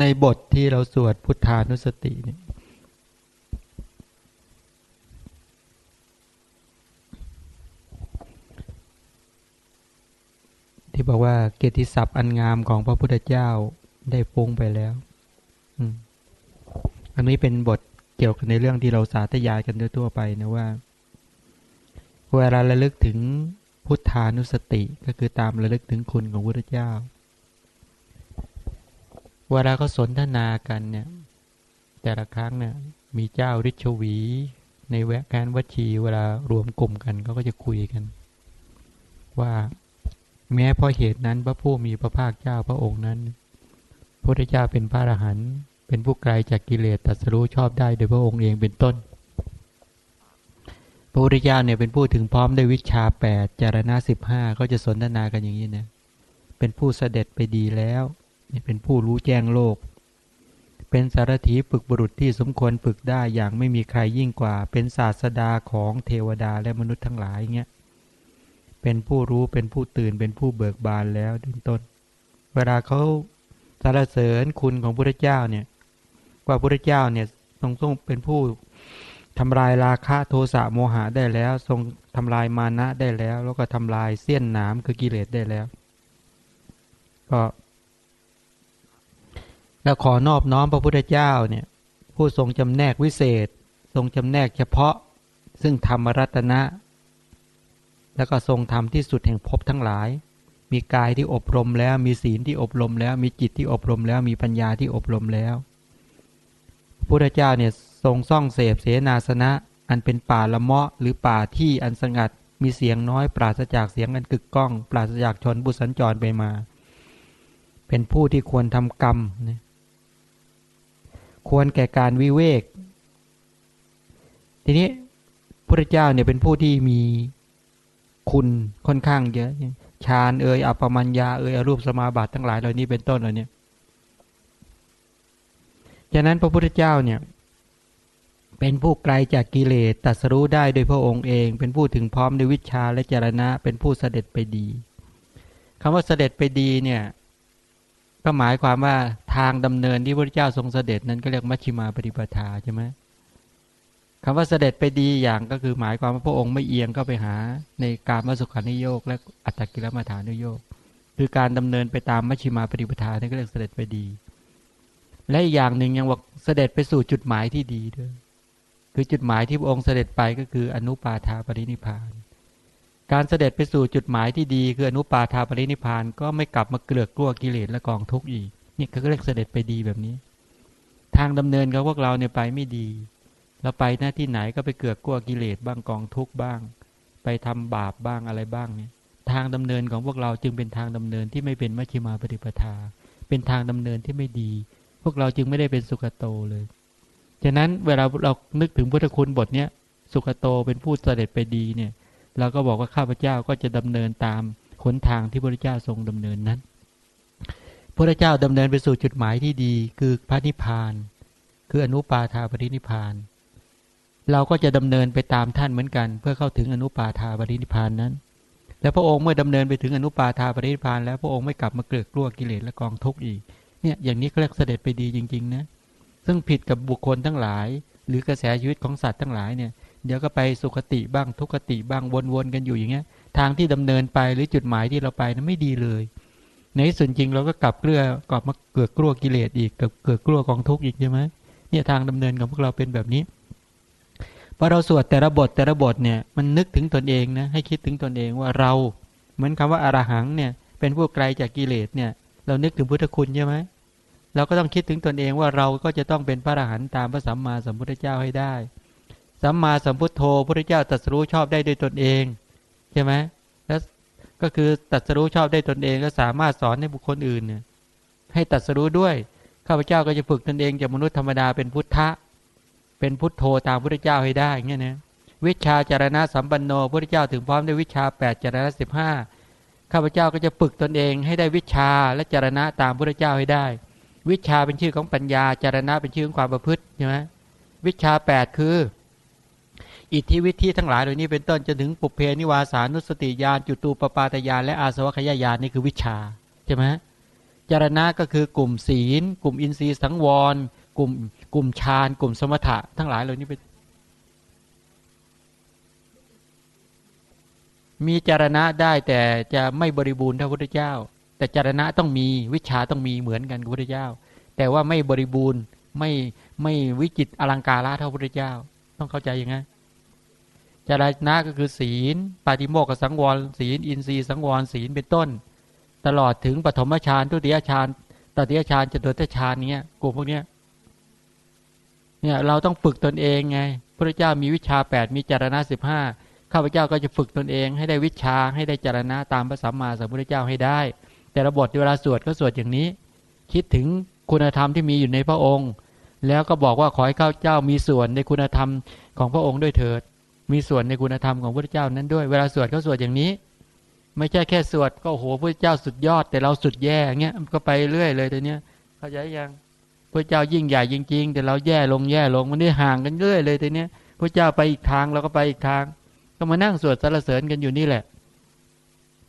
ในบทที่เราสวดพุทธานุสติเนี่ยที่บอกว่าเกียรติศัพท์อันงามของพระพุทธเจ้าได้ฟุ้งไปแล้วอันนี้เป็นบทเกี่ยวกับในเรื่องที่เราสาธยายกันทั่วไปนะว่า เวลาระลึกถึงพุทธานุสติก็คือตามระลึกถึงคุณของพระพุทธเจ้า เวลาเขาสนทนากันเนี่ย แต่ละครั้งเนี่ยมีเจ้าฤชวี ในแวะการวัชีเวลารวมกลุ่มกันเขาก็จะคุยกัน ว่าแม้เพราะเหตุนั้นพระผู้มีพระภาคเจ้าพระองค์นั้นพระพุทธเจ้าเป็นพระอรหันต์เป็นผู้ไกลจากกิเลสตัดสรู้ชอบได้โดยพระองค์เองเป็นต้น พระพุทธเจ้าเนี่ยเป็นผู้ถึงพร้อมด้วยวิชาแปดจารณะสิบห้าก็จะสนทนากันอย่างนี้นะเป็นผู้เสด็จไปดีแล้ว เป็นผู้รู้แจ้งโลก เป็นสารถีฝึกบุรุษที่สมควรฝึกได้อย่างไม่มีใครยิ่งกว่า เป็นศาสดาของเทวดาและมนุษย์ทั้งหลายเงี้ยเป็นผู้รู้เป็นผู้ตื่นเป็นผู้เบิกบานแล้วเป็นต้น เวลาเขาสรรเสริญคุณของพระเจ้าเนี่ยว่าพระเจ้าเนี่ยทรงทรงเป็นผู้ทำลายราคะโทสะโมหะได้แล้ว ทรงทำลายมานะได้แล้ว แล้วก็ทำลายเสี้ยนน้ำคือกิเลสได้แล้ว ก็ แล้วขอนอบน้อมพระพุทธเจ้าเนี่ยผู้ทรงจำแนกวิเศษ ทรงจำแนกเฉพาะ ซึ่งธรรมรัตนะ แล้วก็ทรงทำที่สุดแห่งภพทั้งหลาย มีกายที่อบรมแล้วมีศีลที่อบรมแล้ว มีจิตที่อบรมแล้วมีปัญญาที่อบรมแล้วพุทธเจ้าเนี่ยทรงซ่องเสพเสนาสนะ อันเป็นป่าละเมาะหรือป่าที่อันสงัด มีเสียงน้อย ปราศจากเสียงอันกึกก้อง ปราศจากชนบุสัญจรไปมา เป็นผู้ที่ควรทำกรรมนะ ควรแก่การวิเวก ทีนี้พระเจ้าเนี่ยเป็นผู้ที่มีคุณค่อนข้างเยอะฌานเอ่ยอัปปมัญญาเอ่ยอรูปสมาบัติทั้งหลายเหล่านี้เป็นต้นเหล่านี้ฉะนั้นพระพุทธเจ้าเนี่ยเป็นผู้ไกลจากกิเลสตัดสู้ได้โดยพระองค์เอง เป็นผู้ถึงพร้อมด้วยวิชาและจรณะ เป็นผู้เสด็จไปดีคำว่าเสด็จไปดีเนี่ยก็หมายความว่า ทางดำเนินที่พระเจ้าทรงเสด็จนั้นก็เรียกมัชฌิมาปฏิปทาใช่ไหมคำว่าเสด็จไปดีอย่างก็คือหมายความว่าพระองค์ไม่เอียงก็ไปหาในการมสุขานิโยกและอัตตกิลมัฐานุโยกคือการดำเนินไปตามมัชฌิมาปฏิปทานี่ก็เรียกเสด็จไปดี และอีกอย่างหนึ่งยังบอกเสด็จไปสู่จุดหมายที่ดีด้วยคือจุดหมายที่พระองค์เสด็จไปก็คืออนุปาทาปรินิพาน การเสด็จไปสู่จุดหมายที่ดี คืออนุปาทาปรินิพานก็ไม่กลับมาเกลือกกลัวกิเลสและกองทุกข์อีก นี่ก็เรียกเสด็จไปดีแบบนี้ ทางดำเนินของพวกเราเนี่ยไปไม่ดี เราไปหน้าที่ไหนก็ไปเกือกกลัวกิเลสบ้างกองทุกข์บ้าง ไปทำบาปบ้างอะไรบ้างเนี่ย ทางดำเนินของพวกเราจึงเป็นทางดำเนินที่ไม่เป็นมัชฌิมาปฏิปทา เป็นทางดำเนินที่ไม่ดี พวกเราจึงไม่ได้เป็นสุขโตเลยฉะนั้นเวลาเรานึกถึงพุทธคุณบทเนี้ยสุขโตเป็นผู้เสด็จไปดีเนี่ยเราก็บอกว่าข้าพเจ้าก็จะดำเนินตามขนทางที่พระเจ้าทรงดำเนินนั้น พระเจ้าดำเนินไปสู่จุดหมายที่ดี คือพระนิพพาน คืออนุปาทาปรินิพาน เราก็จะดำเนินไปตามท่านเหมือนกัน เพื่อเข้าถึงอนุปาทาปรินิพานนั้น แล้วพระองค์เมื่อดำเนินไปถึงอนุปาทาปรินิพาน แล้วพระองค์ไม่กลับมาเกลือกกลัวกิเลสและกองทุกข์อีก เนี่ยอย่างนี้เขาเรียกเสด็จไปดีจริง ๆ นะ ซึ่งผิดกับบุคคลทั้งหลาย หรือกระแสชีวิตของสัตว์ทั้งหลายเนี่ยเดี๋ยวก็ไปสุขติบ้างทุกติบ้างวนๆกันอยู่อย่างเงี้ย ทางที่ดำเนินไปหรือจุดหมายที่เราไปนั้นไม่ดีเลย ในส่วนจริงเราก็กลับเกลือกลับมาเกิดกลัวกิเลสอีกกับเกิดกลัวกองทุกข์อีกใช่ไหมเนี่ยทางดำเนินของพวกเราเป็นแบบนี้พอเราสวดแต่ละบทแต่ละบทเนี่ยมันนึกถึงตนเองนะให้คิดถึงตนเองว่าเรา เหมือนคำว่าอารหังเนี่ย เป็นผู้ไกลจากกิเลสเนี่ย เรานึกถึงพุทธคุณใช่ไหมเราก็ต้องคิดถึงตนเองว่าเราก็จะต้องเป็นพระอรหันต์ตามพระสัมมาสัมพุทธเจ้าให้ได้สัมมาสัมพุทโธพระเจ้าตรัสรู้ชอบได้ด้วยตนเองใช่ไหม ก็คือตรัสรู้ชอบได้ตนเองก็สามารถสอนให้บุคคลอื่นเนี่ยให้ตรัสรู้ด้วยข้าพเจ้าก็จะฝึกตนเองจากมนุษย์ธรรมดาเป็นพุทธะ เป็นพุทโธตามพระเจ้าให้ได้เงี้ยนะวิชาจารณะสัมปันโนพระเจ้าถึงพร้อมด้วยวิชา8จารณะสิบห้าข้าพเจ้าก็จะฝึกตนเองให้ได้วิชาและจารณะตามพระเจ้าให้ได้ วิชาเป็นชื่อของปัญญาจารณะเป็นชื่อของความประพฤติใช่ไหมวิชาแปดคือ อิทธิวิธีทั้งหลายเหล่านี้เป็นต้นจนถึงปุเพนิวาสานุสติญาณจุตูปปาตญาณและอาสวัคยายานนี่คือวิชาใช่ไหมจารณะก็คือกลุ่มศีล กลุ่มอินทรีย์สังวร กลุ่มกลุ่มฌานกลุ่มสมถะ ทั้งหลายเหล่านี้เป็นมีจารณะได้แต่จะไม่บริบูรณ์เท่าพระพุทธเจ้า แต่จารณะต้องมีวิชาต้องมีเหมือนกันกับพุทธเจ้า แต่ว่าไม่บริบูรณ์ไม่ไม่วิจิตอลังการะเท่าพุทธเจ้า ต้องเข้าใจอย่างนั้น จารณะก็คือศีล ปาติโมกขสังวรศีล อินทรีย์สังวรศีลเป็นต้น ตลอดถึงปฐมฌานทุติยฌานตติยฌานจตุตฌานเนี้ยกลุ่มพวกเนี้ยเนี่ยเราต้องฝึกตนเองไงพระเจ้ามีวิชาแปดมีจารณะสิบห้าข้าพเจ้าก็จะฝึกตนเอง ให้ได้วิชาให้ได้จารณะตามพระสัมมาสัมพุทธเจ้าให้ได้ แต่ระบทเวลาสวดก็สวดอย่างนี้ คิดถึงคุณธรรมที่มีอยู่ในพระองค์ แล้วก็บอกว่าขอให้ข้าพเจ้ามีส่วนในคุณธรรมของพระองค์ด้วยเถิด มีส่วนในคุณธรรมของพระเจ้านั้นด้วย เวลาสวดก็สวดอย่างนี้ ไม่ใช่แค่สวดก็โหพระเจ้าสุดยอด แต่เราสุดแย่เงี้ยก็ไปเรื่อยเลยตัวเนี้ยเข้าใจยังพระเจ้ายิ่งใหญ่จริง ๆ แต่เราแย่ลงแย่ลงมันได้ห่างกันเรื่อยเลยตัวเนี้ยพระเจ้าไปอีกทางเราก็ไปอีกทาง ก็มานั่งสวดสรรเสริญกันอยู่นี่แหละ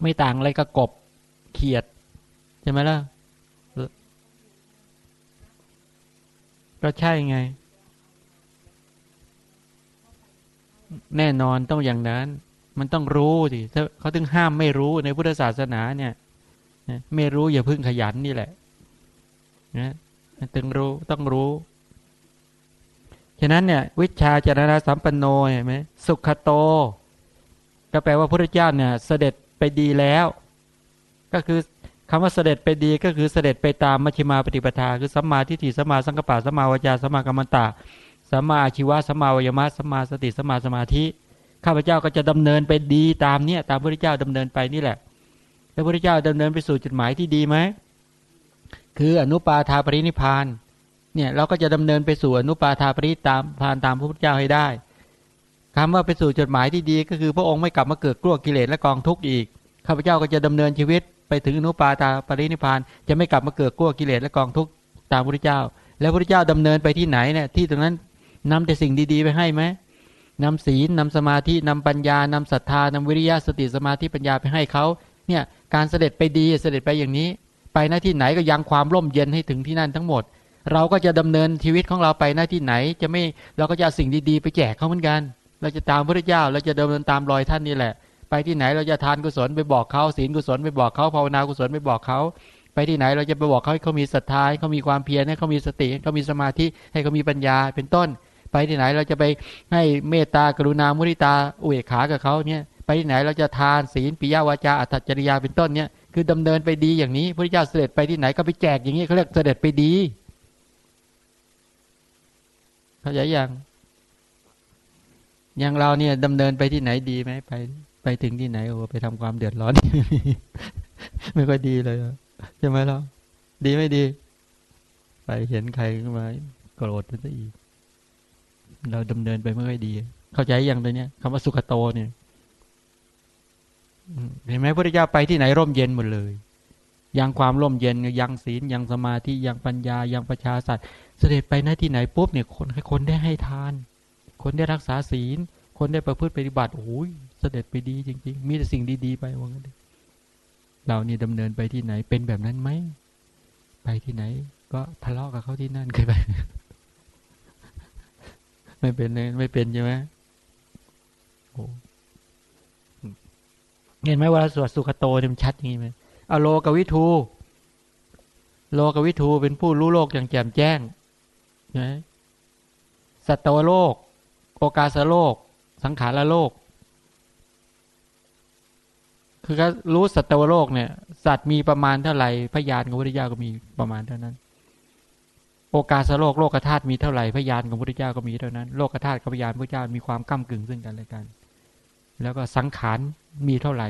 ไม่ต่างอะไรกับกบเขียดใช่ไหมล่ะก็ใช่ไง แน่นอนต้องอย่างนั้น มันต้องรู้สิเขาถึงห้ามไม่รู้ในพุทธศาสนาเนี่ยไม่รู้อย่าพึ่งขยันนี่แหละนะตึงรู้ต้องรู้ ฉะนั้นเนี่ย วิชาจารณะสัมปันโนเห็นไหมสุขโต ก็แปลว่าพระเจ้าเนี่ย เสด็จไปดีแล้ว ก็คือคำว่าเสด็จไปดีก็คือเสด็จไปตามมัชฌิมาปฏิปทา คือสัมมาทิฏฐิสัมมาสังกปะสัมมาวจาสัมมากรรมตะ สัมมาชีวะสัมมาวิยมะสัมมาสติสัมมาสมาธิข้าพเจ้าก็จะดำเนินไปดีตามเนี้ยตามพระพุทธเจ้าดำเนินไปนี่แหละ แล้วพระพุทธเจ้าดำเนินไปสู่จุดหมายที่ดีไหมคืออนุปาทาปรินิพานเนี่ยเราก็จะดำเนินไปสู่อนุปาทาปริตามพานตามพระพุทธเจ้าให้ได้คำว่าไปสู่จุดหมายที่ดีก็คือพระองค์ไม่กลับมาเกิดกลัวกิเลสและกองทุกข์อีกข้าพเจ้าก็จะดำเนินชีวิตไปถึงอนุปาตาปรินิพานจะไม่กลับมาเกิดกลัวกิเลสและกองทุกข์ตามพระพุทธเจ้า แล้วพระพุทธเจ้าดำเนินไปที่ไหนเนี่ยที่ตรงนั้น นำแต่สิ่งดี ๆ ไปให้ไหมนำศีลนำสมาธินำปัญญานำศรัทธานำวิริยะสติสมาธิปัญญาไปให้เขาเนี่ยการเสด็จไปดีเสด็จไปอย่างนี้ ไปหน้าที่ไหนก็ยังความร่มเย็นให้ถึงที่นั่นทั้งหมด เราก็จะดำเนินชีวิตของเราไปหน้าที่ไหน จะไม่เราก็จะสิ่งดีๆ ไปแจกเขาเหมือนกัน เราจะตามพระเจ้าเราจะดำเนินตามรอยท่านนี่แหละ ไปที่ไหนเราจะทานกุศลไปบอกเขาศีลกุศลไปบอกเขาภาวนากุศลไปบอกเขาไปที่ไหนเราจะไปบอกเขาให้เขามีศรัทธาให้เขามีความเพียรให้เขามีสติให้เขามีสมาธิให้เขามีปัญญาเป็นต้น ไปที่ไหนเราจะไปให้เมตตากรุณามุริตาอุเบกขากับเขาเนี่ย ไปที่ไหนเราจะทานศีลปิยวาจาอัตจริยาเป็นต้นเนี่ยคือดำเนินไปดีอย่างนี้พระเจ้าเสด็จไปที่ไหนก็ไปแจกอย่างนี้เขาเรียกเสด็จไปดีเข้าใจยังอย่างเราเนี่ยดำเนินไปที่ไหนดีไหมไป ไปถึงที่ไหนโอ้ไปทำความเดือดร้อน ไม่ค่อยดีเลยใช่ไหมล่ะดีไม่ดี ไปเห็นใครขึ้นมาโกรธไปซะอีก เราดำเนินไปไม่ค่อยดี เข้าใจอย่างตัวเนี้ยคำว่าสุขโตเนี่ยเห็นไหมพระเจ้าไปที่ไหนร่มเย็นหมดเลย ยังความร่มเย็นยังศีลยังสมาธิยังปัญญายังประชาสัตว์เสด็จไปหน้าที่ไหนปุ๊บเนี่ยคนคนได้ให้ทาน คนได้รักษาศีล คนได้ประพฤติปฏิบัติโอ้ยเสด็จไปดีจริง ๆ มีแต่สิ่งดีๆไปว่างั้นเรานี่ดำเนินไปที่ไหนเป็นแบบนั้นไหมไปที่ไหน ก็ทะเลาะกับเขาที่นั่นเคยไป ไม่เป็นเลยไม่เป็นใช่ไหมโอ้เห็นไหมว่าสวดสุขโตเนี่ยมันชัดอย่างนี้ไหมเอาโลกวิทูโลกวิทูเป็นผู้รู้โลกอย่างแจ่มแจ้งนะสัตวโลก โอกาสโลก สังขารโลก คือก็รู้สัตวโลกเนี่ย สัตว์มีประมาณเท่าไหร่พยานของพระพุทธเจ้าก็มีประมาณเท่านั้น โอกาสโลกโลกธาตุมีเท่าไหร่พยานของพระพุทธเจ้าก็มีเท่านั้น โลกธาตุกับพยานพระเจ้ามีความก้ากึ่งซึ่งกันและกัน แล้วก็สังขารมีเท่าไหร่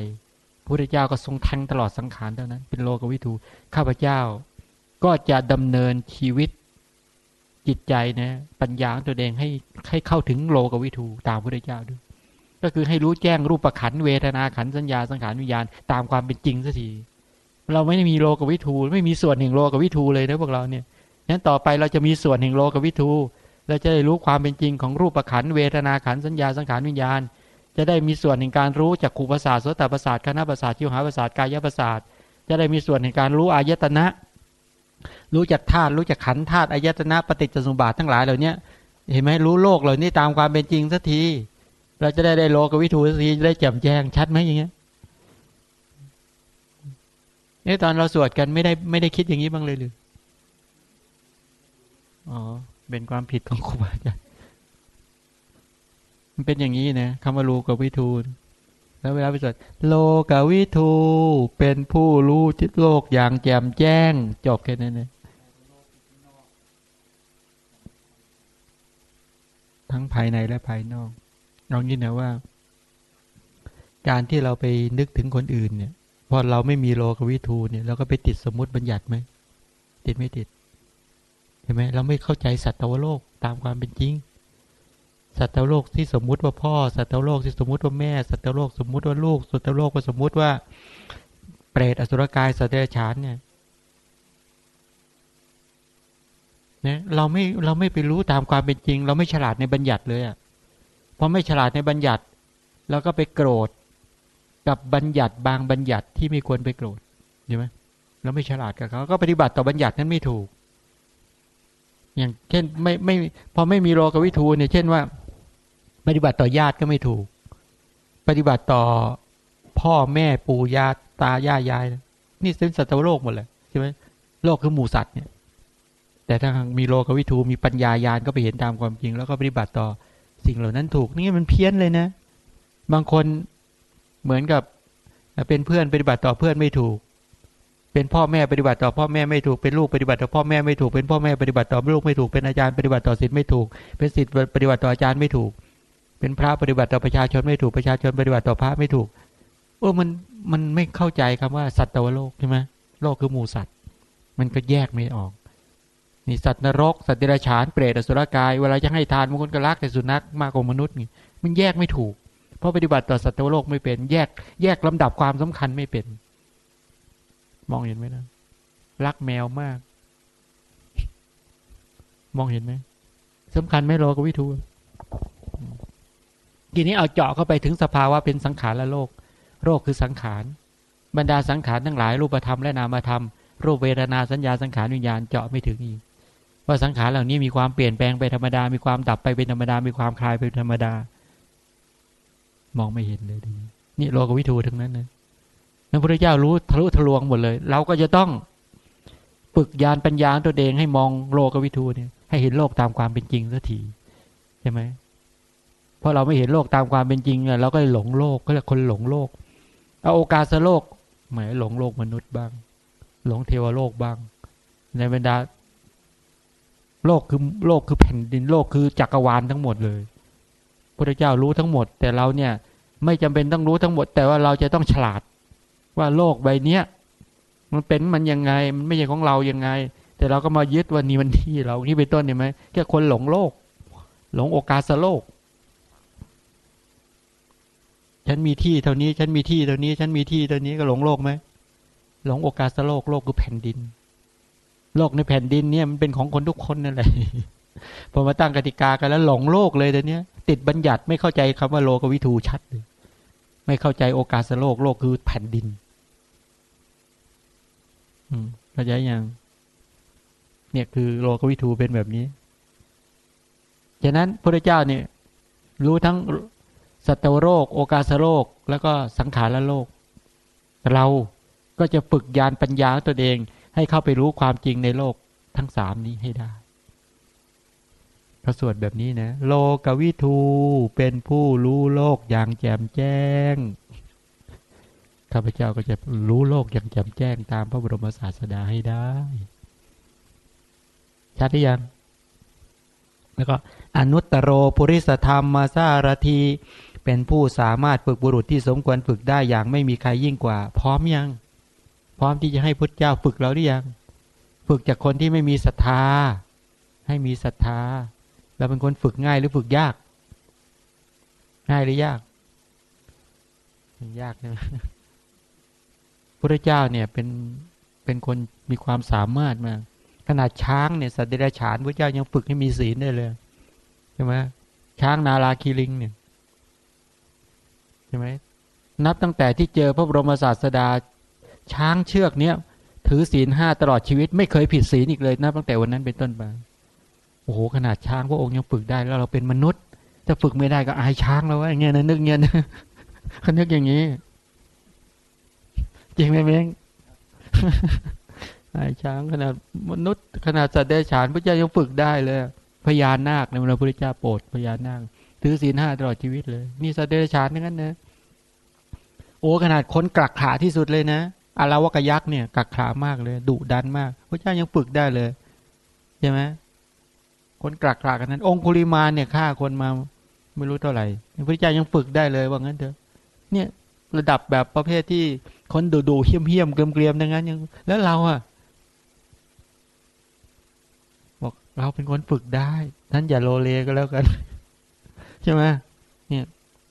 พระพุทธเจ้าก็ทรงทังตลอดสังขารเท่านั้น เป็นโลกวิถูข้าพเจ้า ก็จะดำเนินชีวิตจิตใจนะปัญญาตัวเองให้ให้เข้าถึงโลกวิถูตามพระพุทธเจ้าด้วยก็คือให้รู้แจ้งรูปประขันเวทนาขันสัญญาสังขารวิญญาณตามความเป็นจริงสักทีเราไม่ได้มีโลกวิทูไม่มีส่วนแห่งโลกวิทูเลยนะพวกเราเนี่ย นั้นต่อไปเราจะมีส่วนแห่งโลกวิทูเราจะได้รู้ความเป็นจริงของรูปขันเวทนาขันสัญญาสังขารวิญญาณ จะได้มีส่วนแห่งการรู้จากขูประสาทโสตประสาทคณะประสาทชิวหาประสาทกายประสาทจะได้มีส่วนแห่งการรู้อายตนะ รู้จักธาตุรู้จักขันธาตุอายตนะปฏิจจสมบาททั้งหลายเหล่านี้เห็นไหมรู้โลกเหล่านี้ตามความเป็นจริงสักที เราจะได้ได้โลกวิถูสักทีได้แจ่มแจ้งชัดไหมอย่างเงี้ยนี่ตอนเราสวดกันไม่ได้ไม่ได้คิดอย่างนี้บ้างเลยหรือ อ๋อ เป็นความผิดของครูบาอาจารย์มันเป็นอย่างนี้นะคำว่ารู้กับวิทูลแล้วเวลาไปสวดโลกวิทูเป็นผู้รู้จิตโลกอย่างแจ่มแจ้ง จบแค่นั้นนะทั้งภายในและภายนอกลองยินนะว่า การที่เราไปนึกถึงคนอื่นเนี่ย พอเราไม่มีโลกวิทูเนี่ยเราก็ไปติดสมมติบัญญัติไหมติดไม่ติด เห็นไหมเราไม่เข้าใจสัตวโลกตามความเป็นจริง สัตวโลกที่สมมุติว่าพ่อ สัตวโลกที่สมมุติว่าแม่ สัตวโลกสมมุติว่าลูก สัตวโลกก็สมมุติว่า เปรตอสุรกายสัตว์เดรัจฉานเนี่ยนะเราไม่เราไม่ไปรู้ตามความเป็นจริง เราไม่ฉลาดในบัญญัติเลยอะพอไม่ฉลาดในบัญญัติเราก็ไปโกรธกับบัญญัติบางบัญญัติที่ไม่ควรไปโกรธใช่ไหมเราไม่ฉลาดกับเขาก็ปฏิบัติต่อบัญญัตินั้นไม่ถูก อย่างเช่นไม่ไม่พอไม่มีโลกวิทูเนี่ยเช่นว่า ปฏิบัติต่อญาติก็ไม่ถูก ปฏิบัติต่อพ่อแม่ปู่ย่าตาย่ายาย นี่เป็นสัตว์โลกหมดเลยใช่ไหมโลกคือหมู่สัตว์เนี่ย แต่ถ้ามีโลกวิทูมีปัญญายาณก็ไปเห็นตามความจริง แล้วก็ปฏิบัติต่อสิ่งเหล่านั้นถูก นี่มันเพี้ยนเลยนะ บางคนเหมือนกับเป็นเพื่อนปฏิบัติต่อเพื่อนไม่ถูก เป็นพ่อแม่ปฏิบัติต่อพ่อแม่ไม่ถูกเป็นลูกปฏิบัติต่อพ่อแม่ไม่ถูกเป็นพ่อแม่ปฏิบัติต่อลูกไม่ถูกเป็นอาจารย์ปฏิบัติต่อศิษย์ไม่ถูก เป็นศิษย์ปฏิบัติต่ออาจารย์ไม่ถูก เป็นพระปฏิบัติต่อประชาชนไม่ถูกประชาชนปฏิบัติต่อพระไม่ถูกโอ้มันมันไม่เข้าใจคำว่าสัตว์ตวโลกใช่ไหมโลกคือหมู่สัตว์ มันก็แยกไม่ออกนี่สัตว์นรก สัตว์เดรัจฉานเปรตอสุรกายเวลาจะให้ทานบางคนก็รักแต่สุนัขมากกว่ามนุษย์นี่มันแยกไม่ถูก เพราะปฏิบัติต่อสัตว์โลกไม่เป็นแยกแยกลำดับความสำคัญไม่เป็น มองเห็นไหมนะรักแมวมาก มองเห็นไหมสำคัญไม่รอกวิทูทีนี้เอาเจาะเข้าไปถึงสภาวะเป็นสังขารและโลกโรคคือสังขาร บรรดาสังขารทั้งหลายรูปธรรมและนามธรรม รูปเวทนาสัญญาสังขารวิญญาณเจาะไม่ถึงอีกว่าสังขารเหล่านี้มีความเปลี่ยนแปลงไปธรรมดา มีความดับไปเป็นธรรมดา มีความคลายเป็นธรรมดา มองไม่เห็นเลยดีนี่โลกวิทูทั้งนั้นนะ พระพุทธเจ้ารู้ทะลุทะลวงหมดเลย เราก็จะต้องฝึกยานปัญญาตัวเองให้มองโลกวิทูเนี่ยให้เห็นโลกตามความเป็นจริงสักทีใช่ไหมเพราะเราไม่เห็นโลกตามความเป็นจริงเนี่ยเราก็หลงโลกก็เลยคนหลงโลกเอาโอกาสโลกหมายหลงโลกมนุษย์บ้าง หลงเทวโลกบ้าง ในบรรดาโลกคือโลกคือแผ่นดินโลกคือจักรวาลทั้งหมดเลยพระเจ้ารู้ทั้งหมด แต่เราเนี่ยไม่จำเป็นต้องรู้ทั้งหมด แต่ว่าเราจะต้องฉลาด ว่าโลกใบเนี้ยมันเป็นมันยังไง มันไม่ใช่ของเรายังไง แต่เราก็มายึดว่านี่มันที่เราที่เป็นต้นเห็นไหมแค่คนหลงโลก หลงโอกาสโลก ฉันมีที่เท่านี้ ฉันมีที่เท่านี้ ฉันมีที่เท่านี้ก็หลงโลกไหมหลงโอกาสโลกโลกคือแผ่นดิน โลกในแผ่นดินเนี่ยมันเป็นของคนทุกคนนั่นแหละพอมาตั้งกติกากันแล้วหลงโลกเลยเดี๋ยวนี้ติดบัญญัติไม่เข้าใจคำว่าโลกวิทูชัดเลยไม่เข้าใจโอกาสโลกโลกคือแผ่นดิน อืมเข้าใจยังเนี่ยคือโลกวิทูเป็นแบบนี้ฉะนั้นพระเจ้าเนี่ย รู้ทั้งสัตวโลกโอกาสโลกแล้วก็สังขารโลกเราก็จะฝึกยานปัญญาตัวเอง ให้เข้าไปรู้ความจริงในโลกทั้งสามนี้ให้ได้พระสวดแบบนี้นะ โลกวิทูเป็นผู้รู้โลกอย่างแจ่มแจ้ง ข้าพเจ้าก็จะรู้โลกอย่างแจ่มแจ้งตามพระบรมศาสดาให้ได้ชัดหรือยัง แล้วก็อนุตตรโรปุริสธรรมมาสารทีเป็นผู้สามารถฝึกบุรุษที่สมควรฝึกได้อย่างไม่มีใครยิ่งกว่า พร้อมยัง พร้อมที่จะให้พุทธเจ้าฝึกเราหรือยัง ฝึกจากคนที่ไม่มีศรัทธา ให้มีศรัทธาเราเป็นคนฝึกง่ายหรือฝึกยาก ง่ายหรือยาก ยากนะ พระเจ้าเนี่ยเป็นเป็นคนมีความสามารถมากขนาดช้างเนี่ยสัตว์เดรัจฉานพระเจ้ายังฝึกให้มีศีลได้เลยใช่ไหมช้างนาลาคีลิงเนี่ยใช่ไหมนับตั้งแต่ที่เจอพระบรมศาสดาช้างเชือกเนี้ยถือศีลห้าตลอดชีวิต ไม่เคยผิดศีลอีกเลยนะตั้งแต่วันนั้นเป็นต้นมาโอ้โหขนาดช้างพระองค์ยังฝึกได้แล้วเราเป็นมนุษย์ จะฝึกไม่ได้ก็อายช้างแล้วว่าอย่างเงี้ยนะนึกเงี้ยนะเขานึกอย่างนี้ จริงไหมเม้งอายช้างขนาดมนุษย์ขนาดสัตว์เดรัจฉานพระเจ้ายังฝึกได้เลยพญานาคในพระพุทธเจ้าโปรดพญานาคถือศีลห้าตลอดชีวิตเลย นี่สัตว์เดรัจฉานนั่นนะโอ้ขนาดคนกลักขาที่สุดเลยนะอาราวกยักษ์เนี่ยกักขามากเลยดุดันมาก พระเจ้ายังฝึกได้เลยใช่ไหมคนกลักขากันนั้น องคุลิมาเนี่ยฆ่าคนมาไม่รู้เท่าไหร่พระเจ้ายังฝึกได้เลยว่างั้นเถอะเนี่ย ระดับแบบประเภทที่ คนดูดูเหี้ยมเหี้ยมเกลียมเกลียมดังนั้นยัง แล้วเราอะบอกเราเป็นคนฝึกได้ท่านอย่าโลเลก็แล้วกัน ใช่ไหมเนี่ย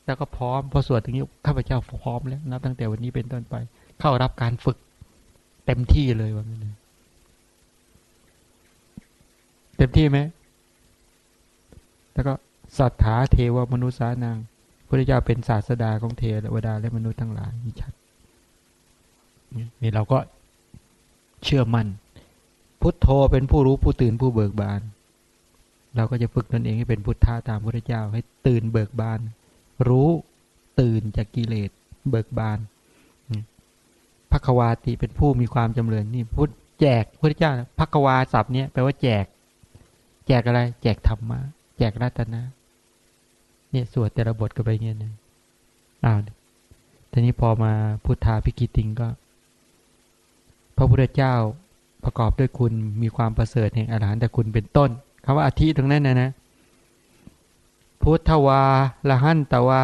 แล้วก็พร้อมพอสวดถึงนี้ข้าพเจ้าพร้อมแล้วนับตั้งแต่วันนี้เป็นต้นไป เข้ารับการฝึก เต็มที่เลยว่างั้เต็มที่ไหมแล้วก็สัทธาเทวมนุษย์สานางพระเจ้าเป็นศาสดาของเทวดาและมนุษย์ทั้งหลายมีชัด นี่เราก็เชื่อมัน่น พุทโธเป็นผู้รู้ผู้ตื่นผู้เบิกบาน เราก็จะฝึกตนเองให้เป็นพุทธะตามพระเจ้าให้ตื่นเบิกบาน รู้ตื่นจากกิเลสเบิกบานพักวาติเป็นผู้มีความจำเริญนี่พุทธแจกพระเจ้าพักวาศัพท์เนี้ยแปลว่าแจก แจกอะไร แจกธรรมะ แจกรัตนะ เนี่ยสวดแต่ละบทก็ไปเงี้ยนะอ้าวทีนี้พอมาพุทธาพิกิติงก็ พระพุทธเจ้าประกอบด้วยคุณมีความประเสริฐแห่งอรหันต์แต่คุณเป็นต้นคำว่าอาทิตรงนั้นนะนะ พุทธวาละหันตวา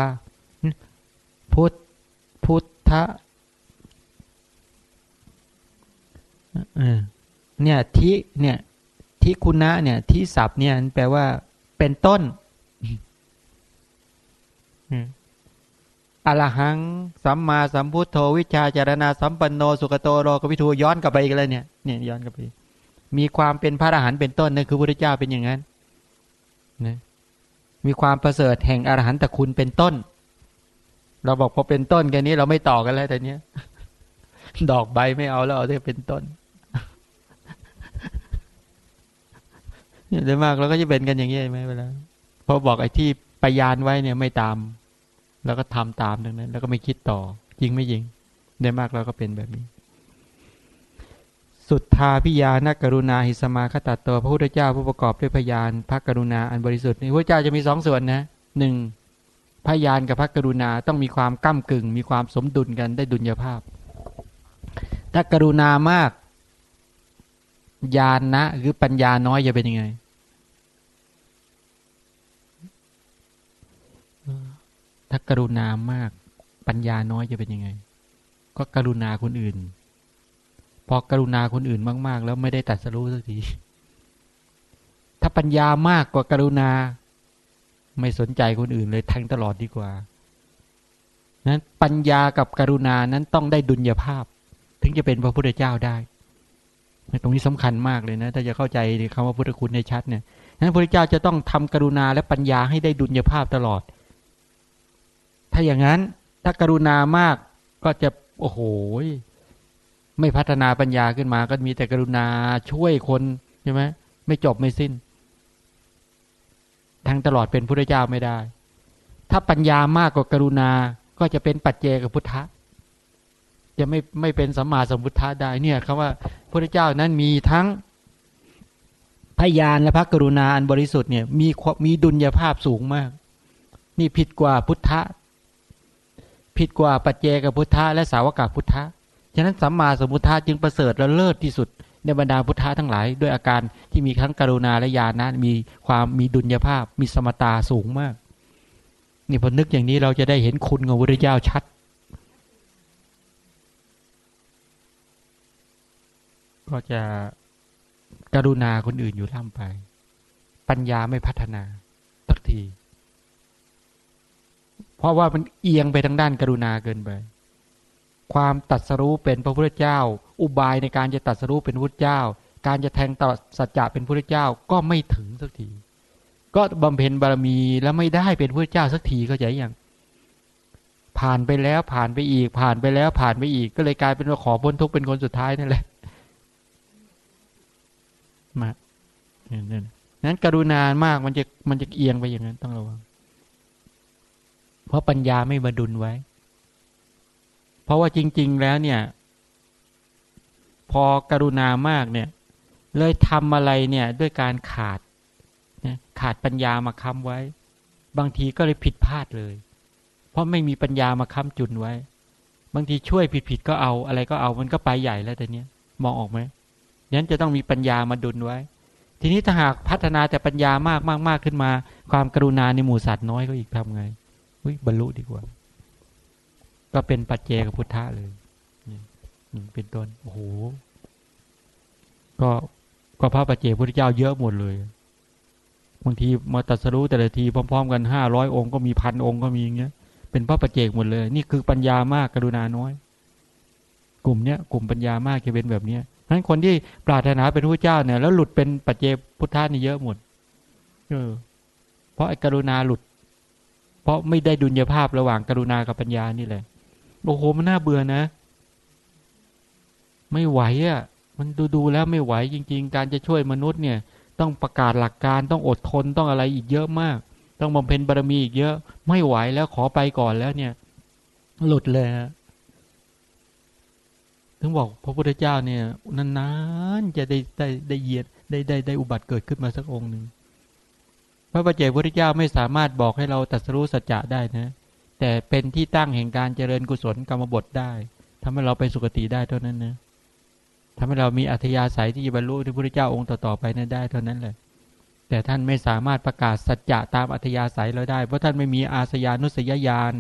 พุทธพุทธเนี่ยทิเนี่ยทิคุณะเนี่ยทิศัพท์เนี่ยแปลว่าเป็นต้น อ อรหัง สัมมาสัมพุทโธวิชาจารณาสัมปันโนสุกโตโรกวิทูย้อนกลับไปอีกแล้วเนี่ยเนี่ยย้อนกลับไป มีความเป็นพระอรหันต์เป็นต้นนั่นคือพระเจ้าเป็นอย่างนั้นนะมีความประเสริฐแห่งอรหันตคุณเป็นต้น เราบอกพอเป็นต้นแค่นี้เราไม่ต่อกันแล้วแต่เนี้ยดอกใบไม่เอาแล้วเอาแต่เป็นต้นเนี่ยโดยมากเราก็จะเป็นกันอย่างนี้ไหมเวลาพอบอกไอ้ที่ปยานไว้เนี่ยไม่ตาม แล้วก็ทำตามดังนั้น แล้วก็ไม่คิดต่อจริงไม่จริงโดยมากเราก็เป็นแบบนี้ สุดทาพิยานกกรุณาหิสมาคตัดตัวพระพุทธเจ้าผู้ประกอบด้วยพยานพระกรุณาอันบริสุทธิ์นี่พระเจ้าจะมีสองส่วนนะหนึ่งพยานกับพระกรุณาต้องมีความก้ากึ่ง มีความสมดุลกันได้ดุลยภาพ ถ้ากรุณามาก ญาณนะ หรือปัญญาน้อยจะเป็นยังไง ถ้ากรุณามาก ปัญญาน้อยจะเป็นยังไง ก็กรุณาคนอื่น พอกรุณาคนอื่นมาก ๆ แล้วไม่ได้ตัดสรู้สักที ถ้าปัญญามากกว่ากรุณา ไม่สนใจคนอื่นเลยทั้งตลอดดีกว่านั้นปัญญากับกรุณานั้นต้องได้ดุลยภาพ ถึงจะเป็นพระพุทธเจ้าได้ตรงนี้สำคัญมากเลยนะ ถ้าจะเข้าใจคำว่าพุทธคุณในชัดเนี่ยนั้นพระพุทธเจ้าจะต้องทำกรุณาและปัญญาให้ได้ดุลยภาพตลอด ถ้าอย่างนั้นถ้ากรุณามากก็จะโอ้โหไม่พัฒนาปัญญาขึ้นมา ก็มีแต่กรุณาช่วยคนใช่ไหมไม่จบไม่สิ้น ทั้งตลอดเป็นพุทธเจ้าไม่ได้ ถ้าปัญญามากกว่ากรุณา ก็จะเป็นปัจเจกพุทธะจะไม่ไม่เป็นสัมมาสัมพุทธะได้เนี่ยคำว่าพระเจ้านั้นมีทั้งพยานและพระกรุณาอันบริสุทธิ์เนี่ยมีมีดุลยภาพสูงมาก นี่ผิดกว่าพุทธะ ผิดกว่าปัจเจกพุทธะและสาวกพุทธะฉะนั้นสัมมาสัมพุทธะจึงประเสริฐและเลิศที่สุดในบรรดาพุทธะทั้งหลาย ด้วยอาการที่มีทั้งกรุณาและญาณนะมีความมีดุลยภาพ มีสมตาสูงมากนี่พอนึกอย่างนี้เราจะได้เห็นคุณของพระเจ้าชัดก็จะกรุณาคนอื่นอยู่ล่ำไป ปัญญาไม่พัฒนาสักที เพราะว่ามันเอียงไปทางด้านกรุณาเกินไป ความตัดสรู้เป็นพระพุทธเจ้า อุบายในการจะตัดสรู้เป็นพุทธเจ้า การจะแทงต่อสัจจะเป็นพุทธเจ้าก็ไม่ถึงสักที ก็บำเพ็ญบารมีแล้วไม่ได้เป็นพุทธเจ้าสักทีก็ใจอย่างผ่านไปแล้วผ่านไปอีก ผ่านไปแล้วผ่านไปอีก ก็เลยกลายเป็นว่าขอพ้นทุกข์เป็นคนสุดท้ายนั่นแหละมาเนี่ยนั้นกรุณามากมันจะมันจะเอียงไปอย่างนั้นต้องระวัง เพราะปัญญาไม่บดุลไว้ เพราะว่าจริง ๆ แล้วเนี่ย พอกรุณามากเนี่ย เลยทำอะไรเนี่ยด้วยการขาดนะขาดปัญญามาค้ำไว้ บางทีก็เลยผิดพลาดเลย เพราะไม่มีปัญญามาค้ำจุนไว้ บางทีช่วยผิดๆก็เอาอะไรก็เอามันก็ไปใหญ่แล้วแต่เนี้ยมองออกไหมนั้นจะต้องมีปัญญามาดุลไว้ ทีนี้ถ้าหากพัฒนาแต่ปัญญามากมากมากขึ้นมา ความกรุณาในหมู่สัตว์น้อยก็อีกทำไง บรรลุดีกว่า ก็เป็นปัจเจกพุทธะเลยเป็นต้นโอ้โหก็ก็พระปัจเจกพุทธเจ้าเยอะหมดเลยบางทีมาตัดสรู้แต่ละทีพร้อม ๆ กันห้าร้อยองค์ก็มีพันองค์ก็มีอย่างเงี้ย เป็นพระปัจเจกหมดเลย นี่คือปัญญามากกรุณาน้อย กลุ่มเนี้ยกลุ่มปัญญามากจะเป็นแบบเนี้ยนั้นคนที่ปรารถนาเป็นพระเจ้าเนี่ย แล้วหลุดเป็นปัจเจกพุทธานี่เยอะหมด เออ เพราะไอ้กรุณาหลุด ราะไม่ได้ดุลยภาพระหว่างกรุณากับปัญญานี่แหละโอ้โหมันน่าเบื่อนะ ไม่ไหวอะ่ะ มันดูดูแล้วไม่ไหวจริง ๆ การจะช่วยมนุษย์เนี่ย ต้องประกาศหลักการต้องอดทนต้องอะไรอีกเยอะมาก ต้องบำเพ็ญบารมีอีกเยอะ ไม่ไหวแล้วขอไปก่อนแล้วเนี่ย หลุดเลยฮะถึงบอกพระพุทธเจ้าเนี่ยนานๆจะได้ได้ได้เยียดได้ได้ได้อุบัติเกิดขึ้นมาสักองค์หนึ่ง พระปัจเจกพุทธเจ้าไม่สามารถบอกให้เราตัดสู้สัจจะได้นะ แต่เป็นที่ตั้งแห่งการเจริญกุศลกรรมบทได้ทำให้เราไปสุคติได้เท่านั้นนะทำให้เรามีอัธยาศัยที่จะบรรลุที่พระพุทธเจ้าองค์ต่อๆไปนั้นได้เท่านั้นแหละแต่ท่านไม่สามารถประกาศสัจจะตามอัธยาศัยเราได้ เพราะท่านไม่มีอาสยานุสยญาณ